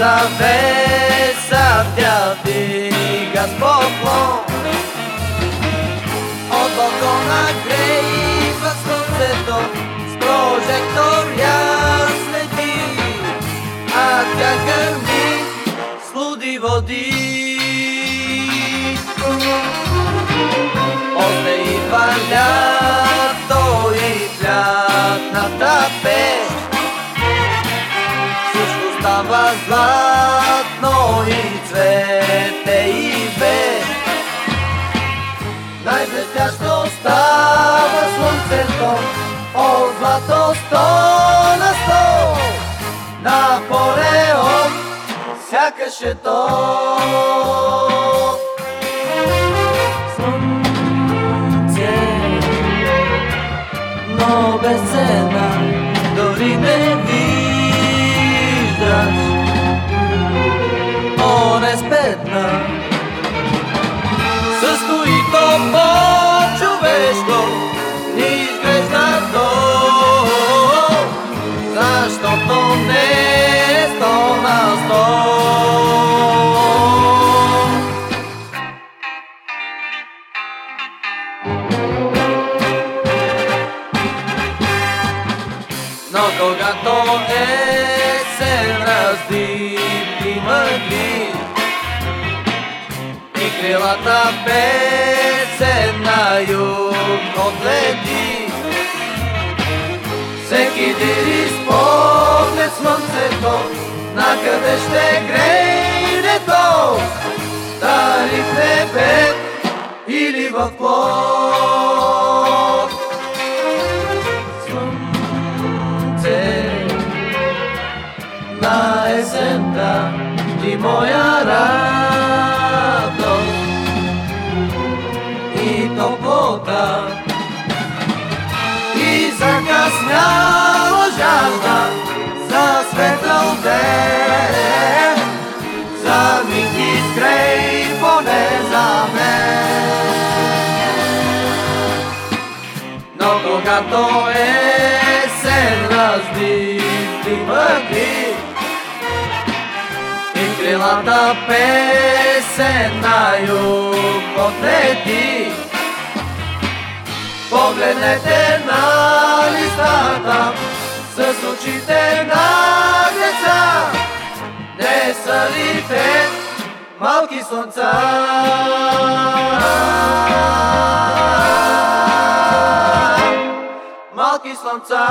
завеса тя дига с поклон От балкона грейва слънцето С прожектор следи. А тя гърми с луди води става златно и цвете и бе. Най-блестящо става слънцето О, злато сто на сто. На Пореон сякаш е то но без цена Дори не О, не спетна С които по-човешко Ни изглежда то. Защото не е сто на сто. Когато есен раздипи мъгли И крилата песен на юг отлети Всеки дири с поглед слънцето Накъде ще грейне то? Дали в небе или в плод? На есента ти моя радост и топлота. И закъсняла жажда за светъл ден. За миг изгрей поне за мен. Но когато есен раздипи мъгли крилата песен на юг отлети Погледнете на листата с очите на деца Не са ли те малки слънца? Малки слънца